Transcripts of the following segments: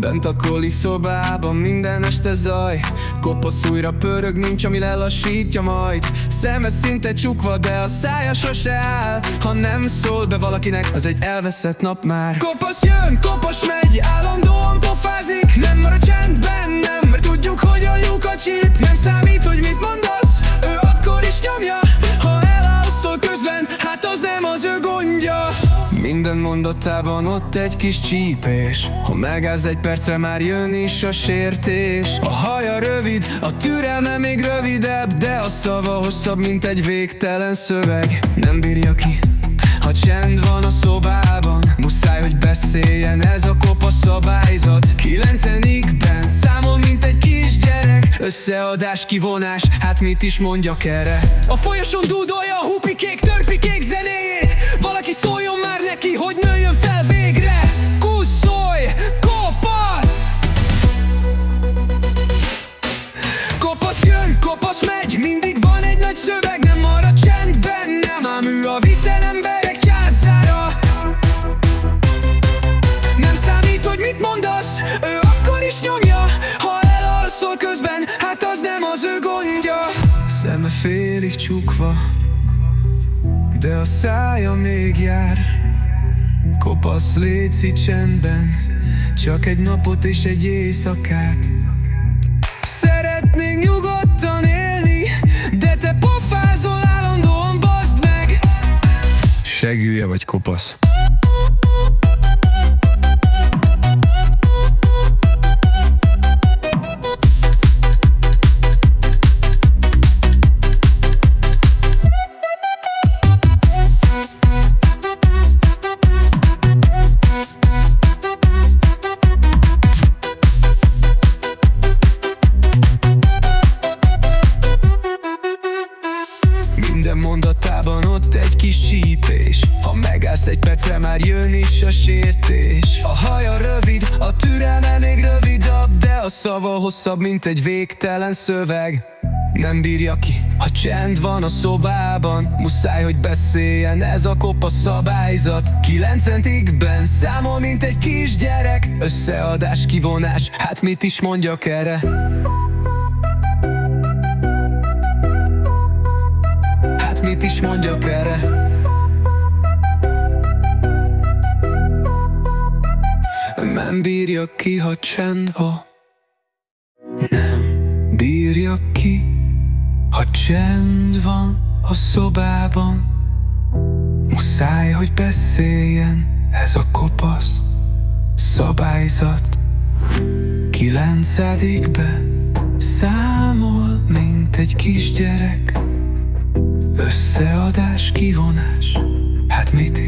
Bent a koli szobában minden este zaj. Kopasz újra pörög, nincs ami lelassítja majd. Szeme szinte csukva, de a szája sose áll. Ha nem szól be valakinek, az egy elveszett nap már. Kopasz jön, kopasz megy, állandóan pofázik. Nem marad minden mondatában ott egy kis csípés. Ha megállsz egy percre már jön is a sértés. A haja rövid, a türelme még rövidebb De a szava hosszabb, mint egy végtelen szöveg. Nem bírja ki, ha csend van a szobában. Muszáj, hogy beszéljen ez a kopa szabályzat. Kilencenikben számol, mint egy kisgyerek. Összeadás, kivonás, hát mit is mondjak erre? A folyosón dúdolja a hupikék, törpikék félig csukva, de a szája még jár. Kopasz léci csendben Csak egy napot és egy éjszakát. Szeretnénk nyugodtan élni De te pofázol állandóan, baszd meg! Segülje vagy kopasz kis csípés. Ha megállsz egy percre már jön is a sértés. A haja rövid, a türelme még rövidabb De a szava hosszabb, mint egy végtelen szöveg. Nem bírja ki, ha csend van a szobában. Muszáj, hogy beszéljen ez a kopa szabályzat. Kilencentikben számol, mint egy kisgyerek. Összeadás, kivonás, hát mit is mondjak erre? Hát mit is mondjak erre? Bírja ki, ha csend ha Nem bírja ki, ha csend van a szobában. Muszáj, hogy beszéljen ez a kopasz szabályzat. Kilencedikben számol, mint egy kisgyerek. Összeadás, kivonás, hát mit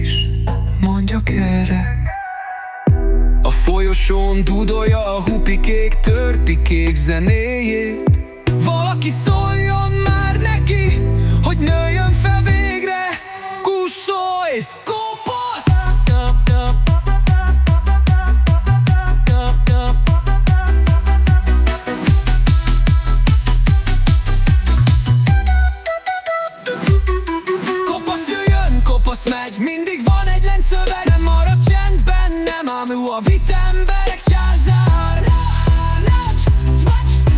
folyosón dudolja a hupikék, törpikék zenéjét Valaki szóljon már neki, hogy nőjön fel végre Kussolj, kopasz! Kopasz jöjjön, kopasz megy Mindig van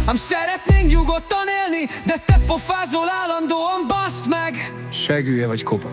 Ám szeretnénk nyugodtan élni De te pofázol állandóan, baszd meg Segülje vagy kopasz.